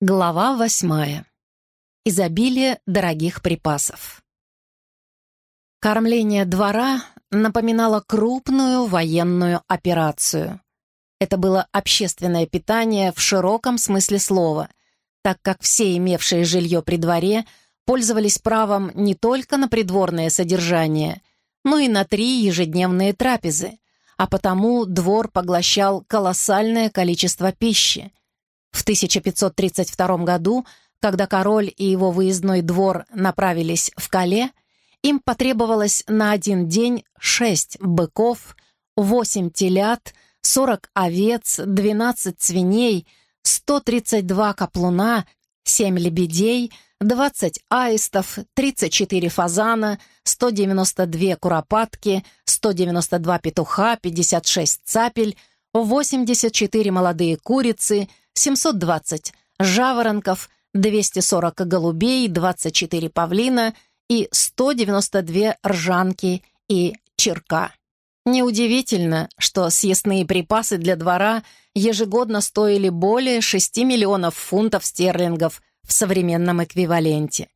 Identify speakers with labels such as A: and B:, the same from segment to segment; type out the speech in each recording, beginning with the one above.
A: Глава восьмая. Изобилие дорогих припасов. Кормление двора напоминало крупную военную операцию. Это было общественное питание в широком смысле слова, так как все имевшие жилье при дворе пользовались правом не только на придворное содержание, но и на три ежедневные трапезы, а потому двор поглощал колоссальное количество пищи, в 1532 году, когда король и его выездной двор направились в Кале, им потребовалось на один день шесть быков, восемь телят, сорок овец, двенадцать свиней, сто тридцать два каплуна, семь лебедей, двадцать аистов, тридцать четыре фазана, сто девяносто две куропатки, сто девяносто два петуха, пятьдесят шесть цапель, восемьдесят четыре молодые курицы, 720 жаворонков, 240 голубей, 24 павлина и 192 ржанки и черка. Неудивительно, что съестные припасы для двора ежегодно стоили более 6 миллионов фунтов стерлингов в современном эквиваленте.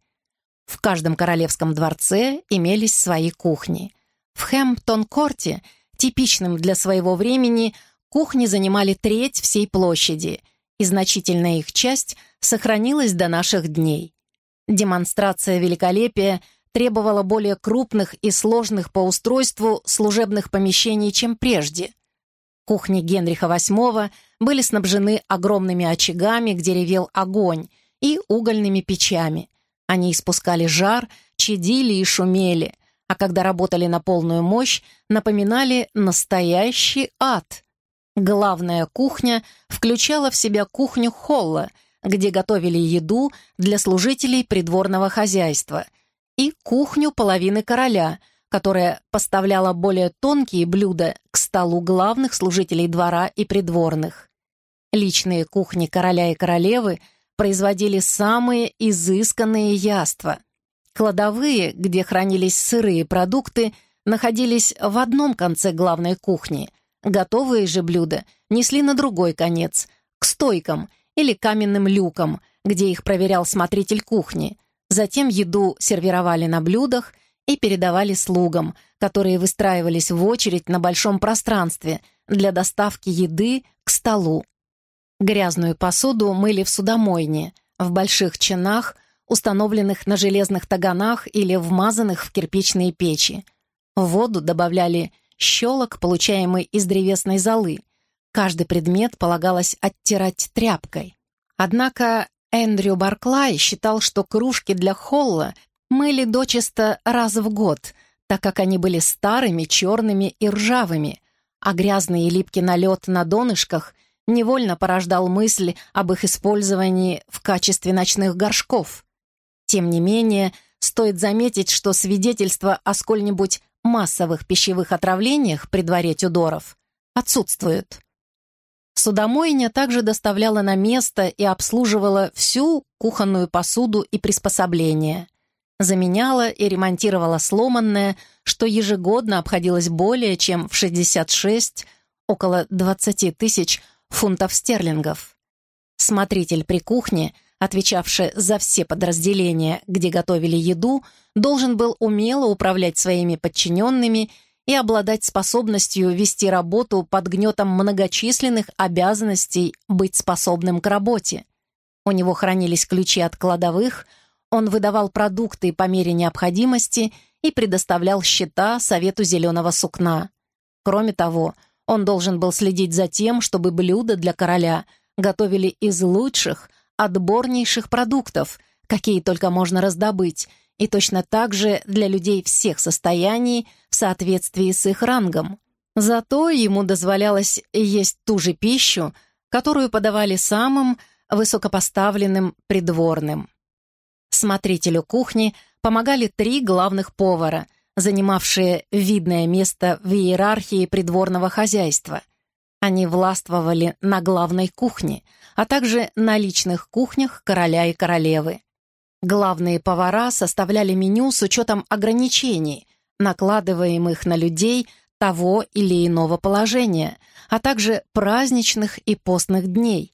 A: В каждом королевском дворце имелись свои кухни. В Хэмптон-корте, типичным для своего времени, кухни занимали треть всей площади – и значительная их часть сохранилась до наших дней. Демонстрация великолепия требовала более крупных и сложных по устройству служебных помещений, чем прежде. Кухни Генриха VIII были снабжены огромными очагами, где ревел огонь, и угольными печами. Они испускали жар, чадили и шумели, а когда работали на полную мощь, напоминали настоящий ад — Главная кухня включала в себя кухню холла, где готовили еду для служителей придворного хозяйства, и кухню половины короля, которая поставляла более тонкие блюда к столу главных служителей двора и придворных. Личные кухни короля и королевы производили самые изысканные яства. Кладовые, где хранились сырые продукты, находились в одном конце главной кухни — Готовые же блюда несли на другой конец, к стойкам или каменным люкам, где их проверял смотритель кухни. Затем еду сервировали на блюдах и передавали слугам, которые выстраивались в очередь на большом пространстве для доставки еды к столу. Грязную посуду мыли в судомойне, в больших чинах, установленных на железных таганах или вмазанных в кирпичные печи. В воду добавляли щелок, получаемый из древесной золы. Каждый предмет полагалось оттирать тряпкой. Однако Эндрю Барклай считал, что кружки для холла мыли дочисто раз в год, так как они были старыми, черными и ржавыми, а грязный и липкий налет на донышках невольно порождал мысль об их использовании в качестве ночных горшков. Тем не менее, стоит заметить, что свидетельство о сколь-нибудь массовых пищевых отравлениях при дворе Тюдоров отсутствуют. Судомойня также доставляла на место и обслуживала всю кухонную посуду и приспособления. Заменяла и ремонтировала сломанное, что ежегодно обходилось более чем в 66, около 20 тысяч фунтов стерлингов. Смотритель при кухне отвечавший за все подразделения, где готовили еду, должен был умело управлять своими подчиненными и обладать способностью вести работу под гнетом многочисленных обязанностей быть способным к работе. У него хранились ключи от кладовых, он выдавал продукты по мере необходимости и предоставлял счета Совету зеленого сукна. Кроме того, он должен был следить за тем, чтобы блюда для короля готовили из лучших, отборнейших продуктов, какие только можно раздобыть, и точно так же для людей всех состояний в соответствии с их рангом. Зато ему дозволялось есть ту же пищу, которую подавали самым высокопоставленным придворным. Смотрителю кухни помогали три главных повара, занимавшие видное место в иерархии придворного хозяйства. Они властвовали на главной кухне, а также на личных кухнях короля и королевы. Главные повара составляли меню с учетом ограничений, накладываемых на людей того или иного положения, а также праздничных и постных дней.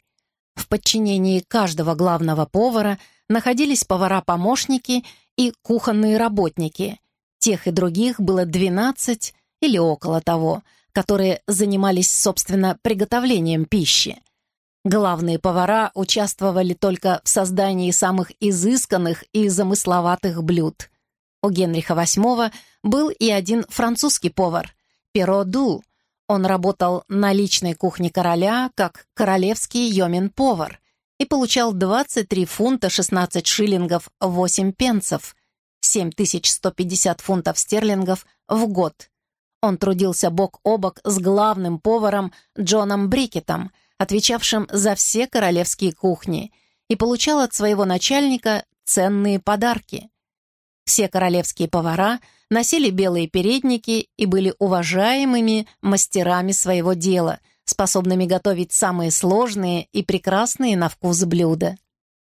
A: В подчинении каждого главного повара находились повара-помощники и кухонные работники. Тех и других было 12 или около того, которые занимались, собственно, приготовлением пищи. Главные повара участвовали только в создании самых изысканных и замысловатых блюд. У Генриха VIII был и один французский повар — Перо Ду. Он работал на личной кухне короля как королевский йомин-повар и получал 23 фунта 16 шиллингов 8 пенсов, 7150 фунтов стерлингов в год. Он трудился бок о бок с главным поваром Джоном Брикетом — отвечавшим за все королевские кухни, и получал от своего начальника ценные подарки. Все королевские повара носили белые передники и были уважаемыми мастерами своего дела, способными готовить самые сложные и прекрасные на вкус блюда.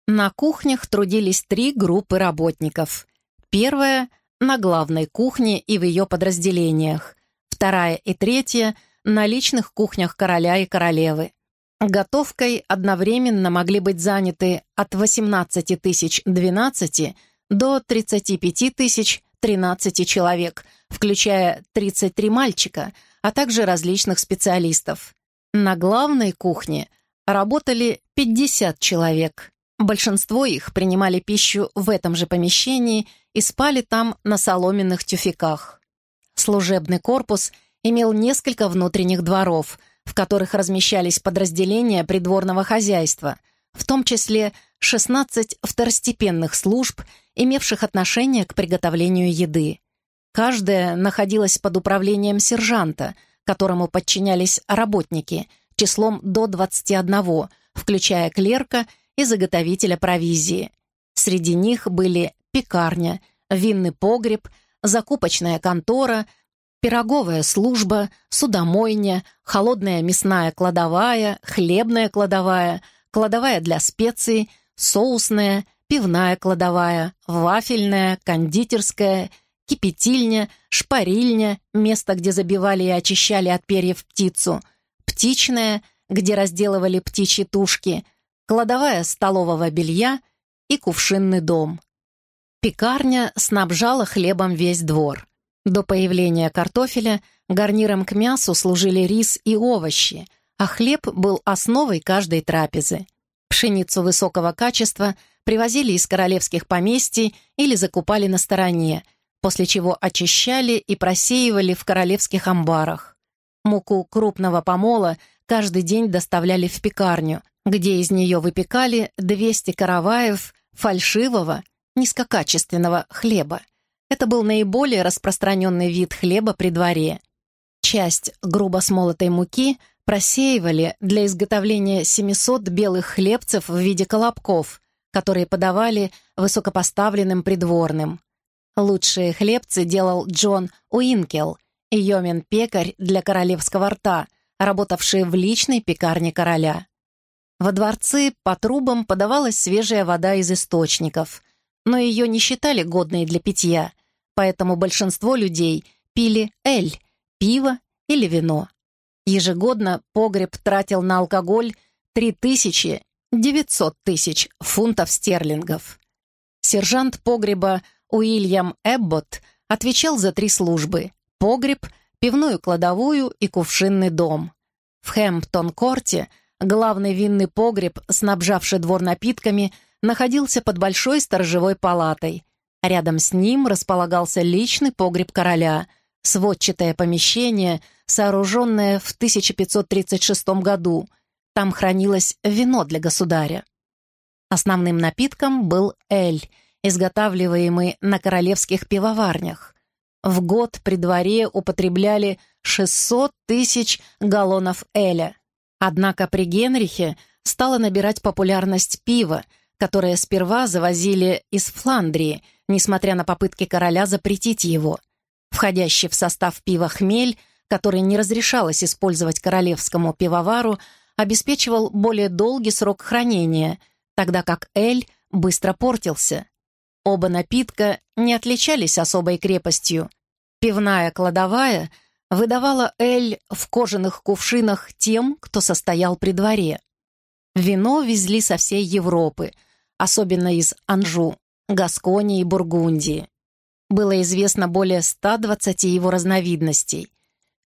A: На кухнях трудились три группы работников. Первая — на главной кухне и в ее подразделениях. Вторая и третья — на личных кухнях короля и королевы. Готовкой одновременно могли быть заняты от 18 тысяч 12 до 35 тысяч 13 человек, включая 33 мальчика, а также различных специалистов. На главной кухне работали 50 человек. Большинство их принимали пищу в этом же помещении и спали там на соломенных тюфяках. Служебный корпус имел несколько внутренних дворов – в которых размещались подразделения придворного хозяйства, в том числе 16 второстепенных служб, имевших отношение к приготовлению еды. Каждая находилась под управлением сержанта, которому подчинялись работники, числом до 21, включая клерка и заготовителя провизии. Среди них были пекарня, винный погреб, закупочная контора — пироговая служба, судомойня, холодная мясная кладовая, хлебная кладовая, кладовая для специй, соусная, пивная кладовая, вафельная, кондитерская, кипятильня, шпарильня, место, где забивали и очищали от перьев птицу, птичная, где разделывали птичьи тушки, кладовая столового белья и кувшинный дом. Пекарня снабжала хлебом весь двор. До появления картофеля гарниром к мясу служили рис и овощи, а хлеб был основой каждой трапезы. Пшеницу высокого качества привозили из королевских поместий или закупали на стороне, после чего очищали и просеивали в королевских амбарах. Муку крупного помола каждый день доставляли в пекарню, где из нее выпекали 200 караваев фальшивого, низкокачественного хлеба. Это был наиболее распространенный вид хлеба при дворе. Часть грубо смолотой муки просеивали для изготовления 700 белых хлебцев в виде колобков, которые подавали высокопоставленным придворным. Лучшие хлебцы делал Джон Уинкел, йомен-пекарь для королевского рта, работавший в личной пекарне короля. Во дворцы по трубам подавалась свежая вода из источников, но ее не считали годной для питья, поэтому большинство людей пили эль, пиво или вино. Ежегодно погреб тратил на алкоголь 3900 тысяч фунтов стерлингов. Сержант погреба Уильям Эбботт отвечал за три службы — погреб, пивную кладовую и кувшинный дом. В Хэмптон-корте главный винный погреб, снабжавший двор напитками, находился под большой сторожевой палатой, Рядом с ним располагался личный погреб короля, сводчатое помещение, сооруженное в 1536 году. Там хранилось вино для государя. Основным напитком был эль, изготавливаемый на королевских пивоварнях. В год при дворе употребляли 600 тысяч галлонов эля. Однако при Генрихе стало набирать популярность пиво, которое сперва завозили из Фландрии – несмотря на попытки короля запретить его. Входящий в состав пива хмель, который не разрешалось использовать королевскому пивовару, обеспечивал более долгий срок хранения, тогда как эль быстро портился. Оба напитка не отличались особой крепостью. Пивная кладовая выдавала эль в кожаных кувшинах тем, кто состоял при дворе. Вино везли со всей Европы, особенно из Анжу, Гасконии и Бургундии. Было известно более 120 его разновидностей.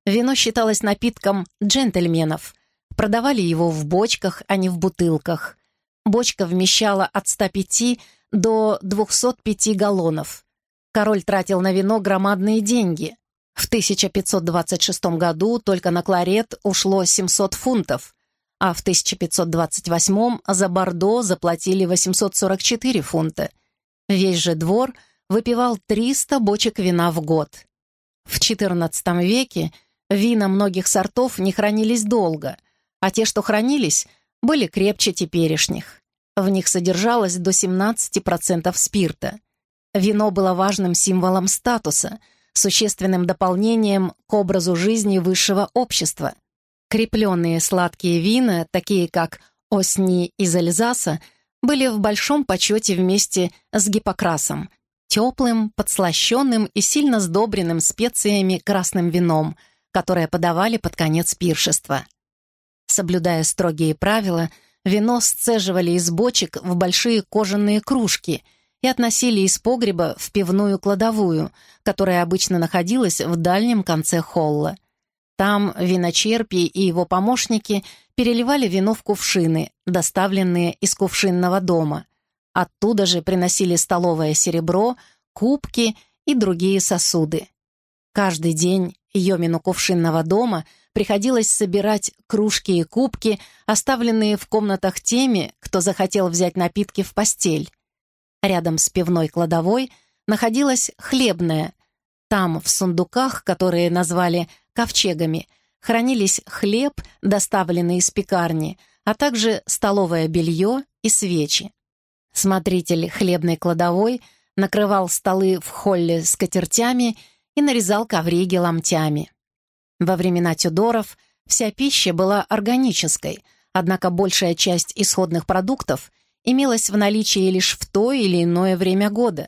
A: Вино считалось напитком джентльменов. Продавали его в бочках, а не в бутылках. Бочка вмещала от 105 до 205 галлонов. Король тратил на вино громадные деньги. В 1526 году только на кларет ушло 700 фунтов, а в 1528 за Бордо заплатили 844 фунта. Весь же двор выпивал 300 бочек вина в год. В XIV веке вина многих сортов не хранились долго, а те, что хранились, были крепче теперешних. В них содержалось до 17% спирта. Вино было важным символом статуса, существенным дополнением к образу жизни высшего общества. Крепленные сладкие вина, такие как Осни из Эльзаса, были в большом почете вместе с Гиппокрасом, теплым, подслащенным и сильно сдобренным специями красным вином, которое подавали под конец пиршества. Соблюдая строгие правила, вино сцеживали из бочек в большие кожаные кружки и относили из погреба в пивную кладовую, которая обычно находилась в дальнем конце холла. Там виночерпий и его помощники переливали вино в кувшины, доставленные из кувшинного дома. Оттуда же приносили столовое серебро, кубки и другие сосуды. Каждый день Йомину кувшинного дома — приходилось собирать кружки и кубки, оставленные в комнатах теми, кто захотел взять напитки в постель. Рядом с пивной кладовой находилась хлебная. Там, в сундуках, которые назвали ковчегами, хранились хлеб, доставленный из пекарни, а также столовое белье и свечи. Смотритель хлебной кладовой накрывал столы в холле скатертями и нарезал ковриги ломтями. Во времена Тюдоров вся пища была органической, однако большая часть исходных продуктов имелась в наличии лишь в то или иное время года.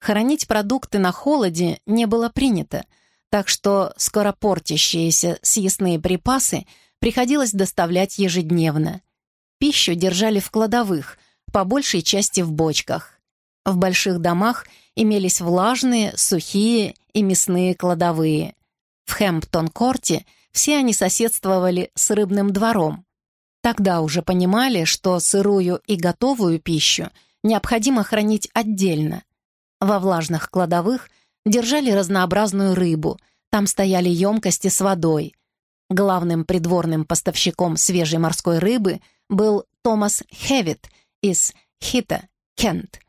A: Хранить продукты на холоде не было принято, так что скоропортящиеся съестные припасы приходилось доставлять ежедневно. Пищу держали в кладовых, по большей части в бочках. В больших домах имелись влажные, сухие и мясные кладовые. В Хэмптон-корте все они соседствовали с рыбным двором. Тогда уже понимали, что сырую и готовую пищу необходимо хранить отдельно. Во влажных кладовых держали разнообразную рыбу, там стояли емкости с водой. Главным придворным поставщиком свежей морской рыбы был Томас Хевит из Хита, Кент.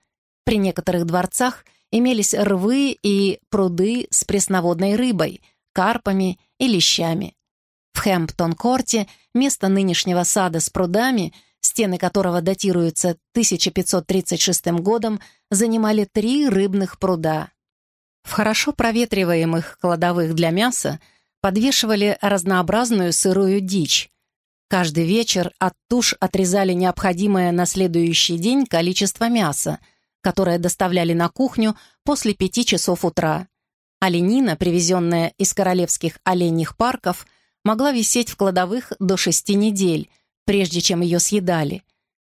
A: При некоторых дворцах имелись рвы и пруды с пресноводной рыбой — карпами и лещами. В Хэмптон-корте, место нынешнего сада с прудами, стены которого датируются 1536 годом, занимали три рыбных пруда. В хорошо проветриваемых кладовых для мяса подвешивали разнообразную сырую дичь. Каждый вечер от туш отрезали необходимое на следующий день количество мяса, которое доставляли на кухню после пяти часов утра. Оленина, привезенная из королевских оленьих парков, могла висеть в кладовых до шести недель, прежде чем ее съедали.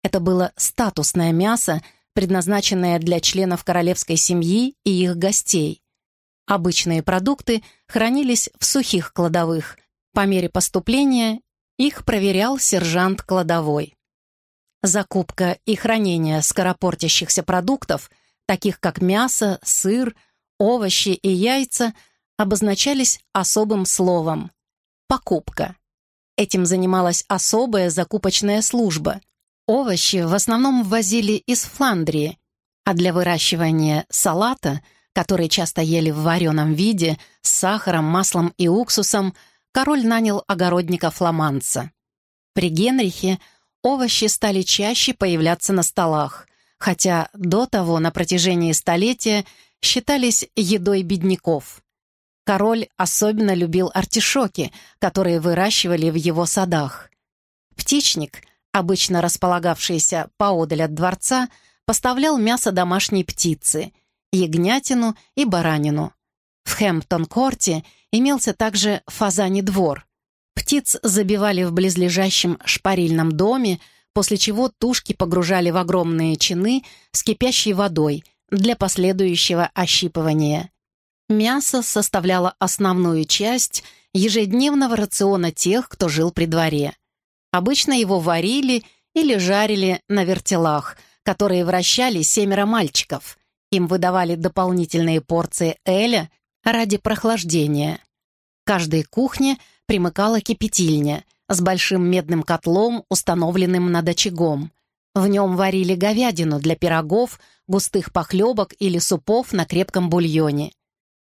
A: Это было статусное мясо, предназначенное для членов королевской семьи и их гостей. Обычные продукты хранились в сухих кладовых. По мере поступления их проверял сержант кладовой. Закупка и хранение скоропортящихся продуктов, таких как мясо, сыр, овощи и яйца обозначались особым словом — покупка. Этим занималась особая закупочная служба. Овощи в основном ввозили из Фландрии, а для выращивания салата, который часто ели в вареном виде, с сахаром, маслом и уксусом, король нанял огородника-фламанца. При Генрихе овощи стали чаще появляться на столах, хотя до того на протяжении столетия считались едой бедняков. Король особенно любил артишоки, которые выращивали в его садах. Птичник, обычно располагавшийся поодаль от дворца, поставлял мясо домашней птицы, ягнятину и баранину. В Хэмптон-корте имелся также фазаний двор. Птиц забивали в близлежащем шпарильном доме, после чего тушки погружали в огромные чины с кипящей водой для последующего ощипывания. Мясо составляло основную часть ежедневного рациона тех, кто жил при дворе. Обычно его варили или жарили на вертелах, которые вращали семеро мальчиков. Им выдавали дополнительные порции эля ради прохлаждения. К каждой кухне примыкала кипятильня с большим медным котлом, установленным над очагом. В нем варили говядину для пирогов, густых похлебок или супов на крепком бульоне.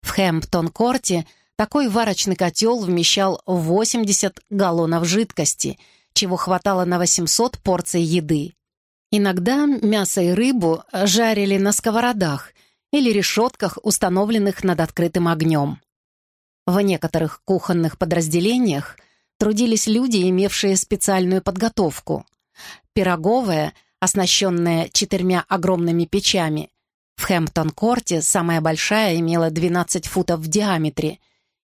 A: В Хэмптон-корте такой варочный котел вмещал 80 галлонов жидкости, чего хватало на 800 порций еды. Иногда мясо и рыбу жарили на сковородах или решетках, установленных над открытым огнем. В некоторых кухонных подразделениях трудились люди, имевшие специальную подготовку. Пироговая, оснащенная четырьмя огромными печами, в Хэмптон-корте самая большая имела 12 футов в диаметре,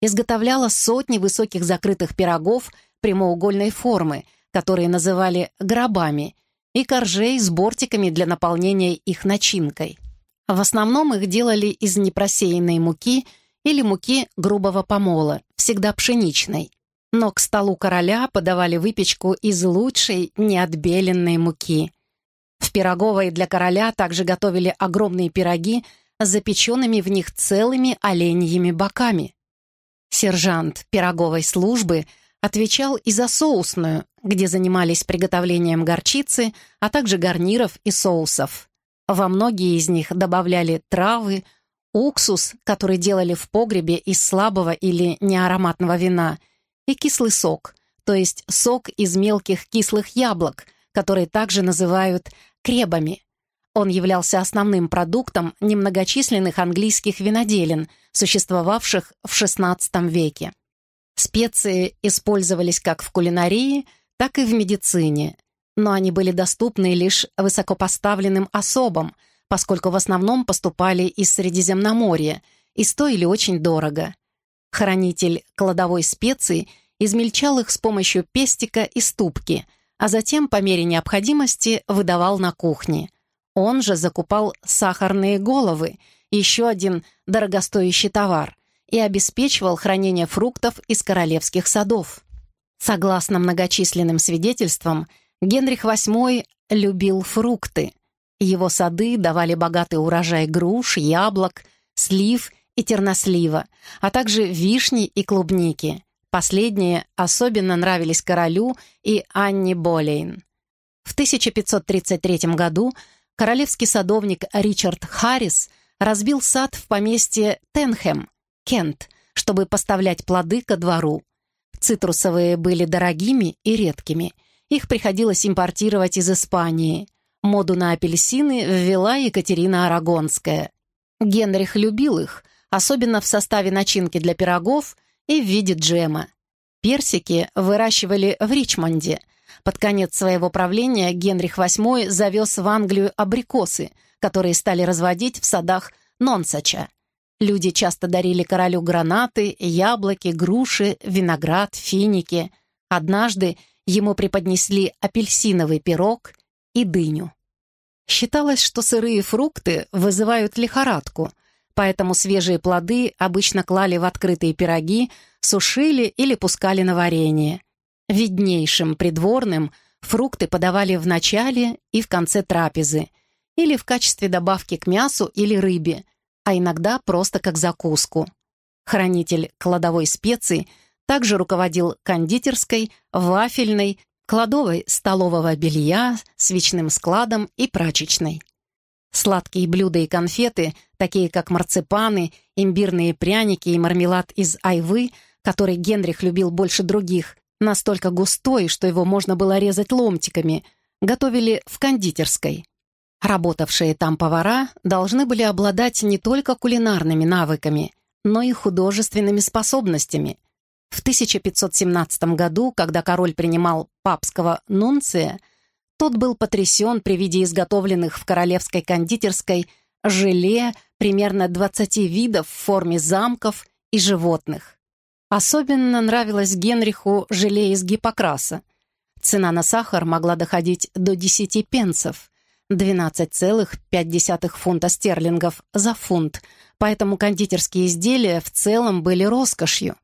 A: изготовляла сотни высоких закрытых пирогов прямоугольной формы, которые называли гробами, и коржей с бортиками для наполнения их начинкой. В основном их делали из непросеянной муки или муки грубого помола, всегда пшеничной. Но к столу короля подавали выпечку из лучшей неотбеленной муки. В пироговой для короля также готовили огромные пироги с запеченными в них целыми оленьими боками. Сержант пироговой службы отвечал и за соусную, где занимались приготовлением горчицы, а также гарниров и соусов. Во многие из них добавляли травы, уксус, который делали в погребе из слабого или неароматного вина, и кислый сок, то есть сок из мелких кислых яблок, которые также называют кребами. Он являлся основным продуктом немногочисленных английских виноделин, существовавших в XVI веке. Специи использовались как в кулинарии, так и в медицине, но они были доступны лишь высокопоставленным особам, поскольку в основном поступали из Средиземноморья и стоили очень дорого. Хранитель кладовой специй измельчал их с помощью пестика и ступки, а затем, по мере необходимости, выдавал на кухне. Он же закупал сахарные головы, еще один дорогостоящий товар, и обеспечивал хранение фруктов из королевских садов. Согласно многочисленным свидетельствам, Генрих VIII любил фрукты. Его сады давали богатый урожай груш, яблок, слив и тернослива, а также вишни и клубники. Последние особенно нравились королю и Анне Болейн. В 1533 году королевский садовник Ричард Харрис разбил сад в поместье Тенхэм, Кент, чтобы поставлять плоды ко двору. Цитрусовые были дорогими и редкими. Их приходилось импортировать из Испании. Моду на апельсины ввела Екатерина Арагонская. Генрих любил их, особенно в составе начинки для пирогов и в виде джема. Персики выращивали в Ричмонде. Под конец своего правления Генрих VIII завез в Англию абрикосы, которые стали разводить в садах Нонсача. Люди часто дарили королю гранаты, яблоки, груши, виноград, финики. Однажды ему преподнесли апельсиновый пирог и дыню. Считалось, что сырые фрукты вызывают лихорадку, поэтому свежие плоды обычно клали в открытые пироги, сушили или пускали на варенье. Виднейшим придворным фрукты подавали в начале и в конце трапезы или в качестве добавки к мясу или рыбе – а иногда просто как закуску. Хранитель кладовой специй также руководил кондитерской, вафельной, кладовой столового белья, свечным складом и прачечной. Сладкие блюда и конфеты, такие как марципаны, имбирные пряники и мармелад из айвы, который Генрих любил больше других, настолько густой, что его можно было резать ломтиками, готовили в кондитерской. Работавшие там повара должны были обладать не только кулинарными навыками, но и художественными способностями. В 1517 году, когда король принимал папского нунция, тот был потрясен при виде изготовленных в королевской кондитерской желе примерно 20 видов в форме замков и животных. Особенно нравилось Генриху желе из гипокраса — Цена на сахар могла доходить до 10 пенсов, 12,5 фунта стерлингов за фунт, поэтому кондитерские изделия в целом были роскошью.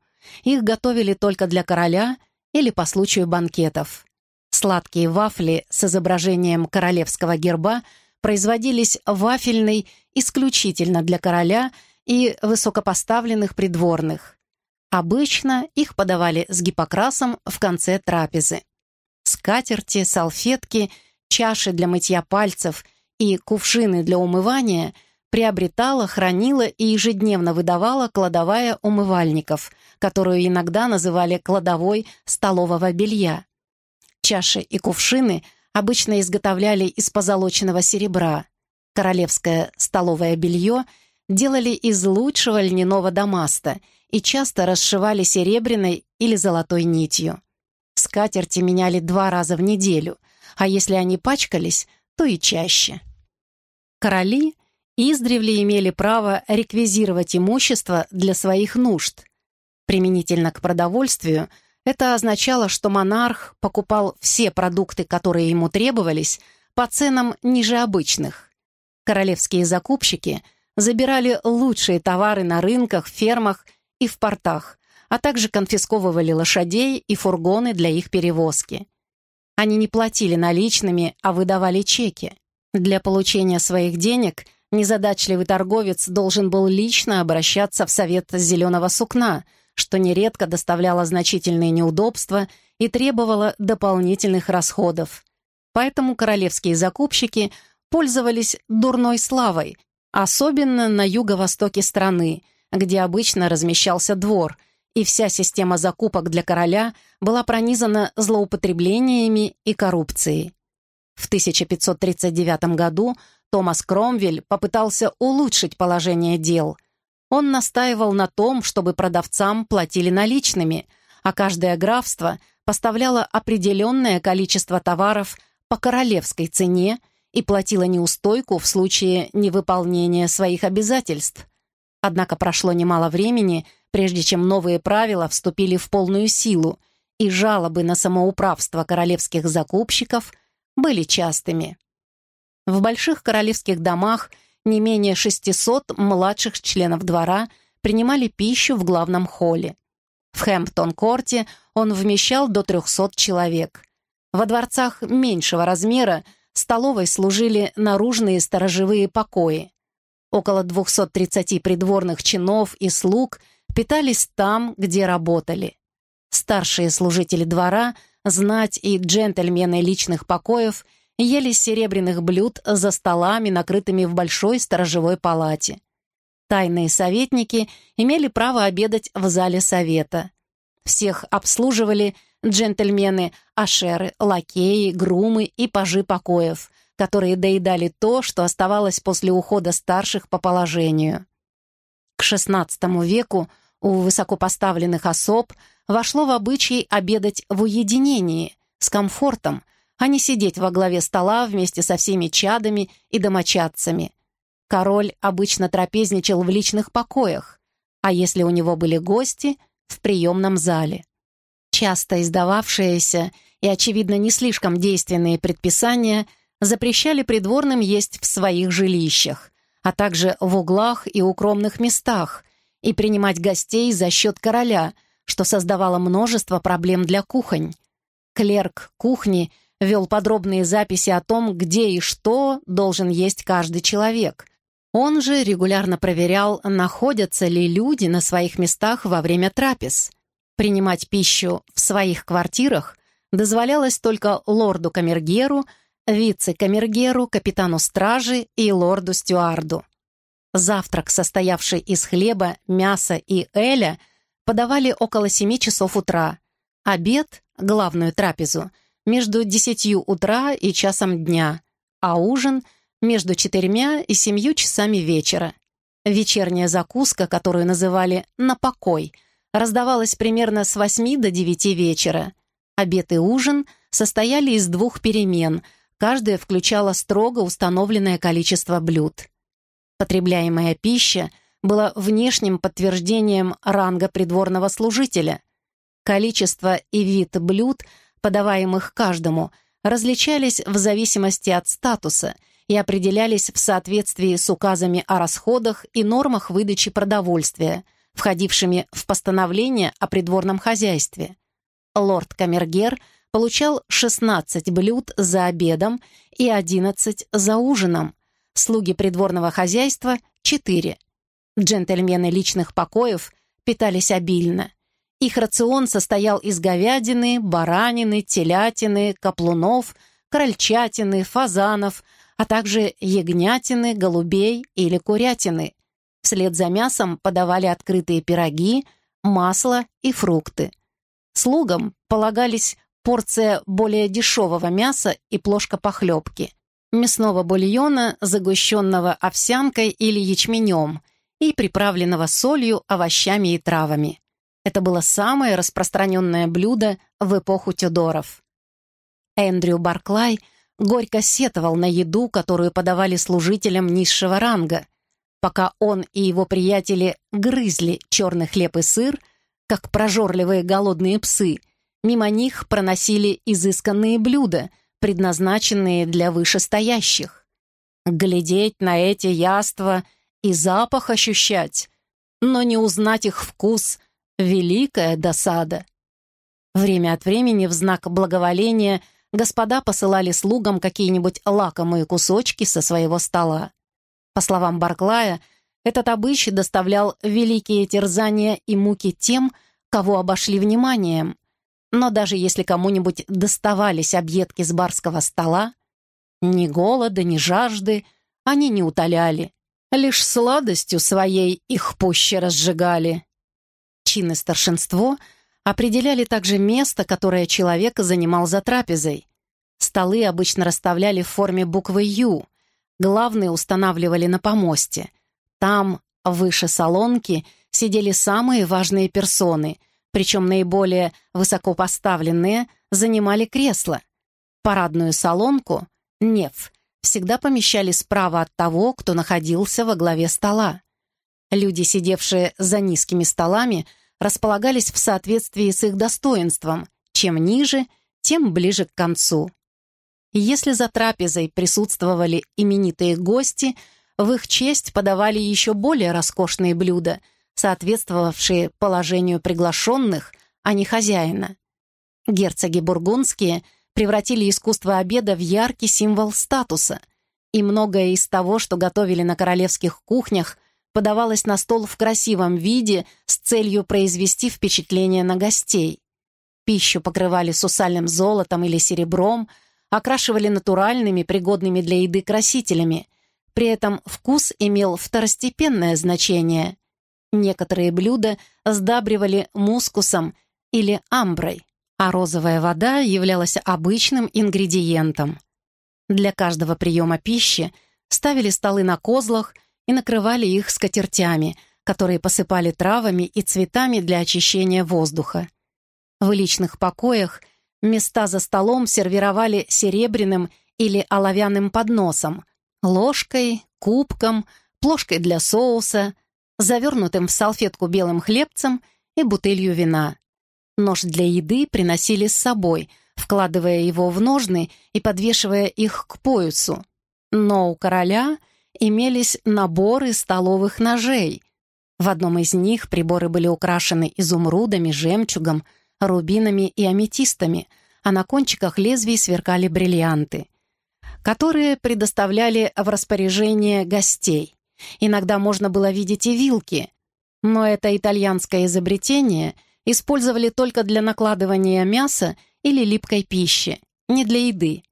A: Их готовили только для короля или по случаю банкетов. Сладкие вафли с изображением королевского герба производились вафельной исключительно для короля и высокопоставленных придворных. Обычно их подавали с гипокрасом в конце трапезы. Скатерти, салфетки, чаши для мытья пальцев и кувшины для умывания приобретала, хранила и ежедневно выдавала кладовая умывальников, которую иногда называли кладовой столового белья. Чаши и кувшины обычно изготовляли из позолоченного серебра. Королевское столовое белье делали из лучшего льняного дамаста и часто расшивали серебряной или золотой нитью. Скатерти меняли два раза в неделю, а если они пачкались, то и чаще. Короли издревле имели право реквизировать имущество для своих нужд. Применительно к продовольствию это означало, что монарх покупал все продукты, которые ему требовались, по ценам ниже обычных. Королевские закупщики забирали лучшие товары на рынках, фермах и в портах, а также конфисковывали лошадей и фургоны для их перевозки. Они не платили наличными, а выдавали чеки. Для получения своих денег незадачливый торговец должен был лично обращаться в совет зеленого сукна, что нередко доставляло значительные неудобства и требовало дополнительных расходов. Поэтому королевские закупщики пользовались дурной славой, особенно на юго-востоке страны, где обычно размещался двор – и вся система закупок для короля была пронизана злоупотреблениями и коррупцией. В 1539 году Томас Кромвель попытался улучшить положение дел. Он настаивал на том, чтобы продавцам платили наличными, а каждое графство поставляло определенное количество товаров по королевской цене и платило неустойку в случае невыполнения своих обязательств. Однако прошло немало времени, прежде чем новые правила вступили в полную силу, и жалобы на самоуправство королевских закупщиков были частыми. В больших королевских домах не менее 600 младших членов двора принимали пищу в главном холле. В Хэмптон-корте он вмещал до 300 человек. Во дворцах меньшего размера столовой служили наружные сторожевые покои. Около 230 придворных чинов и слуг – питались там, где работали. Старшие служители двора, знать и джентльмены личных покоев ели серебряных блюд за столами, накрытыми в большой сторожевой палате. Тайные советники имели право обедать в зале совета. Всех обслуживали джентльмены, ашеры, лакеи, грумы и пажи покоев, которые доедали то, что оставалось после ухода старших по положению. К XVI веку у высокопоставленных особ вошло в обычай обедать в уединении, с комфортом, а не сидеть во главе стола вместе со всеми чадами и домочадцами. Король обычно трапезничал в личных покоях, а если у него были гости — в приемном зале. Часто издававшиеся и, очевидно, не слишком действенные предписания запрещали придворным есть в своих жилищах, а также в углах и укромных местах, и принимать гостей за счет короля, что создавало множество проблем для кухонь. Клерк кухни вел подробные записи о том, где и что должен есть каждый человек. Он же регулярно проверял, находятся ли люди на своих местах во время трапез. Принимать пищу в своих квартирах дозволялось только лорду-камергеру, вице-камергеру, капитану стражи и лорду-стюарду. Завтрак, состоявший из хлеба, мяса и эля, подавали около семи часов утра. Обед, главную трапезу, между десятью утра и часом дня, а ужин — между четырьмя и семью часами вечера. Вечерняя закуска, которую называли «на покой», раздавалась примерно с восьми до девяти вечера. Обед и ужин состояли из двух перемен, каждая включала строго установленное количество блюд. Потребляемая пища была внешним подтверждением ранга придворного служителя. Количество и вид блюд подаваемых каждому, различались в зависимости от статуса и определялись в соответствии с указами о расходах и нормах выдачи продовольствия, входившими в постановление о придворном хозяйстве. Лорд Камергер получал 16 блюд за обедом и 11 за ужином, слуги придворного хозяйства — 4. Джентльмены личных покоев питались обильно. Их рацион состоял из говядины, баранины, телятины, каплунов, крольчатины, фазанов, а также ягнятины, голубей или курятины. Вслед за мясом подавали открытые пироги, масло и фрукты. Слугам полагались порция более дешевого мяса и плошка похлебки, мясного бульона, загущенного овсянкой или ячменем и приправленного солью, овощами и травами. Это было самое распространенное блюдо в эпоху Тюдоров. Эндрю Барклай горько сетовал на еду, которую подавали служителям низшего ранга, пока он и его приятели грызли черный хлеб и сыр, как прожорливые голодные псы, мимо них проносили изысканные блюда, предназначенные для вышестоящих. Глядеть на эти яства и запах ощущать, но не узнать их вкус — великая досада. Время от времени в знак благоволения господа посылали слугам какие-нибудь лакомые кусочки со своего стола. По словам Барклая, этот обычай доставлял великие терзания и муки тем, кого обошли вниманием. Но даже если кому-нибудь доставались объедки с барского стола, ни голода, ни жажды они не утоляли, лишь сладостью своей их пуще разжигали. Чин и старшинство определяли также место, которое человек занимал за трапезой. Столы обычно расставляли в форме буквы «Ю», Главные устанавливали на помосте. Там, выше салонки, сидели самые важные персоны, причем наиболее высокопоставленные занимали кресла. Парадную салонку, неф, всегда помещали справа от того, кто находился во главе стола. Люди, сидевшие за низкими столами, располагались в соответствии с их достоинством. Чем ниже, тем ближе к концу. Если за трапезой присутствовали именитые гости, в их честь подавали еще более роскошные блюда, соответствовавшие положению приглашенных, а не хозяина. Герцоги бургундские превратили искусство обеда в яркий символ статуса, и многое из того, что готовили на королевских кухнях, подавалось на стол в красивом виде с целью произвести впечатление на гостей. Пищу покрывали сусальным золотом или серебром – окрашивали натуральными, пригодными для еды красителями. При этом вкус имел второстепенное значение. Некоторые блюда сдабривали мускусом или амброй, а розовая вода являлась обычным ингредиентом. Для каждого приема пищи ставили столы на козлах и накрывали их скатертями, которые посыпали травами и цветами для очищения воздуха. В личных покоях – Места за столом сервировали серебряным или оловянным подносом, ложкой, кубком, плошкой для соуса, завернутым в салфетку белым хлебцем и бутылью вина. Нож для еды приносили с собой, вкладывая его в ножны и подвешивая их к поясу. Но у короля имелись наборы столовых ножей. В одном из них приборы были украшены изумрудами, жемчугом, рубинами и аметистами, а на кончиках лезвий сверкали бриллианты, которые предоставляли в распоряжение гостей. Иногда можно было видеть и вилки, но это итальянское изобретение использовали только для накладывания мяса или липкой пищи, не для еды.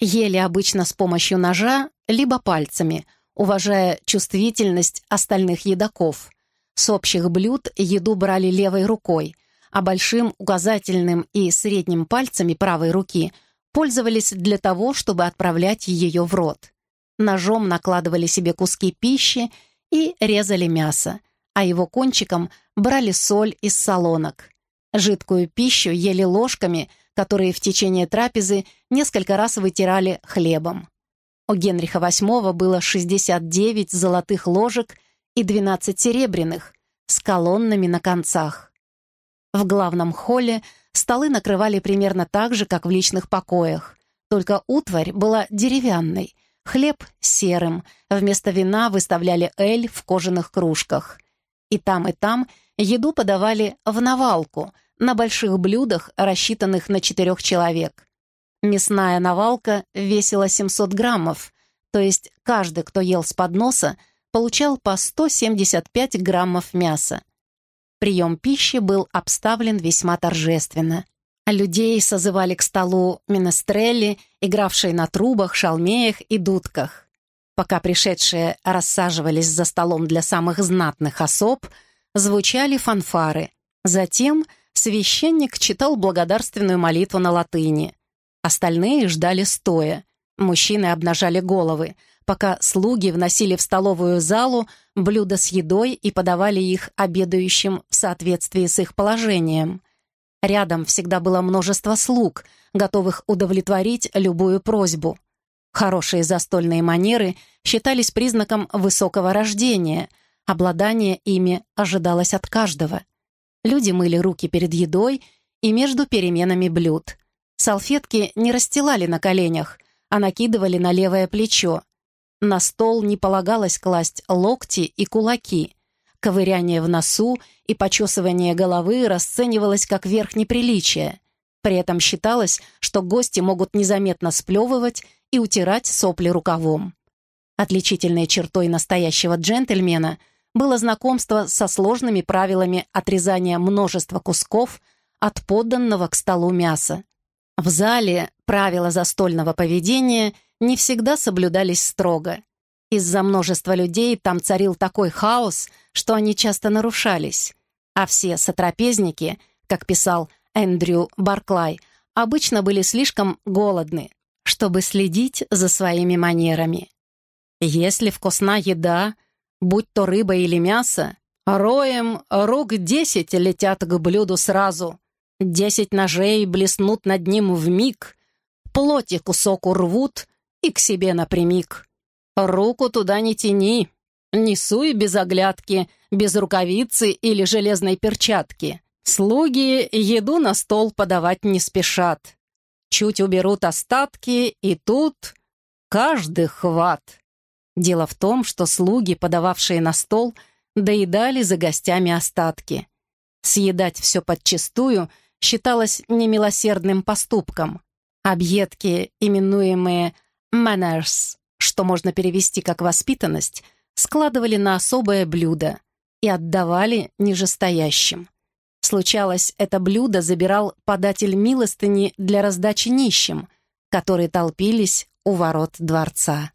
A: Ели обычно с помощью ножа, либо пальцами, уважая чувствительность остальных едоков. С общих блюд еду брали левой рукой, а большим, указательным и средним пальцами правой руки пользовались для того, чтобы отправлять ее в рот. Ножом накладывали себе куски пищи и резали мясо, а его кончиком брали соль из солонок. Жидкую пищу ели ложками, которые в течение трапезы несколько раз вытирали хлебом. У Генриха VIII было 69 золотых ложек и 12 серебряных с колоннами на концах. В главном холле столы накрывали примерно так же, как в личных покоях. Только утварь была деревянной, хлеб — серым, вместо вина выставляли эль в кожаных кружках. И там, и там еду подавали в навалку, на больших блюдах, рассчитанных на четырех человек. Мясная навалка весила 700 граммов, то есть каждый, кто ел с подноса, получал по 175 граммов мяса. Прием пищи был обставлен весьма торжественно. Людей созывали к столу минестрелли, игравшие на трубах, шалмеях и дудках. Пока пришедшие рассаживались за столом для самых знатных особ, звучали фанфары. Затем священник читал благодарственную молитву на латыни. Остальные ждали стоя. Мужчины обнажали головы, пока слуги вносили в столовую залу блюда с едой и подавали их обедающим в соответствии с их положением. Рядом всегда было множество слуг, готовых удовлетворить любую просьбу. Хорошие застольные манеры считались признаком высокого рождения, обладание ими ожидалось от каждого. Люди мыли руки перед едой и между переменами блюд. Салфетки не расстилали на коленях, а накидывали на левое плечо. На стол не полагалось класть локти и кулаки. Ковыряние в носу и почесывание головы расценивалось как верх неприличия. При этом считалось, что гости могут незаметно сплевывать и утирать сопли рукавом. Отличительной чертой настоящего джентльмена было знакомство со сложными правилами отрезания множества кусков от подданного к столу мяса. В зале правила застольного поведения не всегда соблюдались строго. Из-за множества людей там царил такой хаос, что они часто нарушались. А все сотрапезники, как писал Эндрю Барклай, обычно были слишком голодны, чтобы следить за своими манерами. Если вкусна еда, будь то рыба или мясо, роем рук десять летят к блюду сразу — Десять ножей блеснут над ним в миг, плоти кусок урвут и к себе напрямик. Руку туда не тяни, не суй без оглядки, без рукавицы или железной перчатки. Слуги еду на стол подавать не спешат. Чуть уберут остатки, и тут каждый хват. Дело в том, что слуги, подававшие на стол, доедали за гостями остатки. Съедать все подчистую считалось немилосердным поступком. Объедки, именуемые «manners», что можно перевести как «воспитанность», складывали на особое блюдо и отдавали нижестоящим. Случалось, это блюдо забирал податель милостыни для раздачи нищим, которые толпились у ворот дворца.